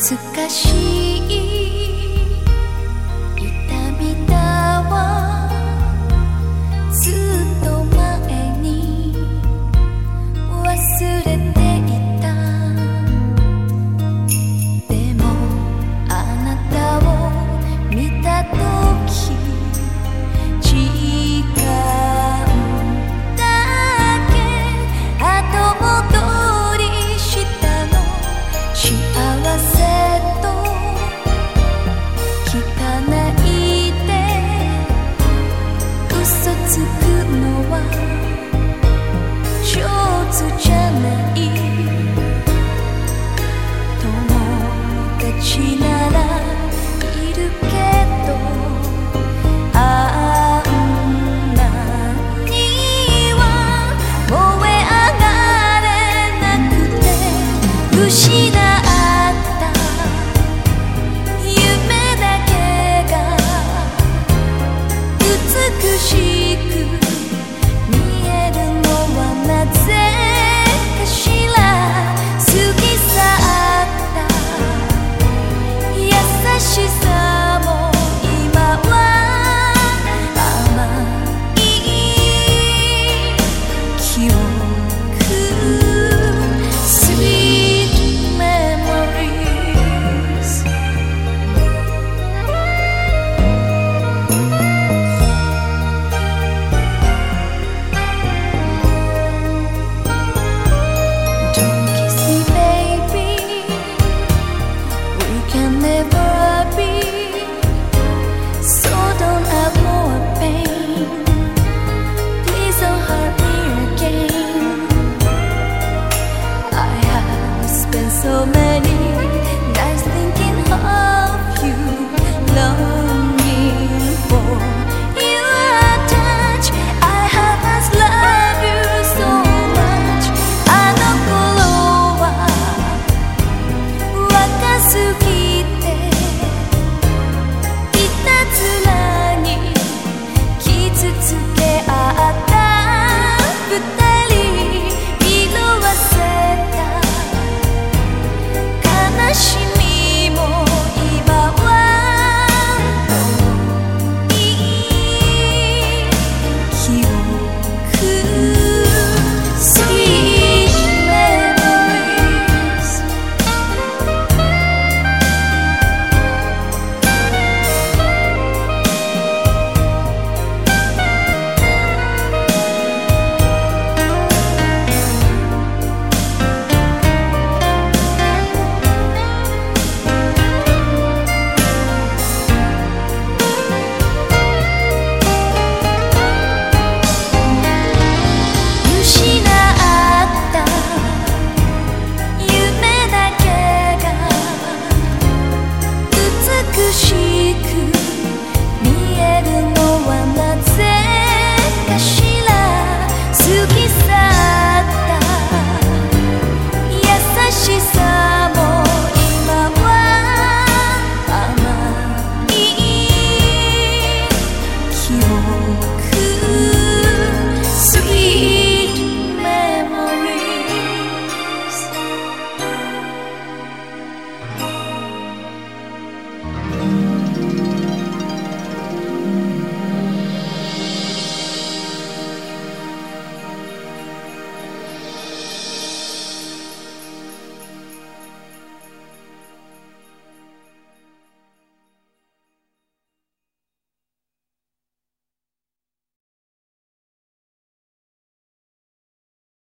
懐かしい。can never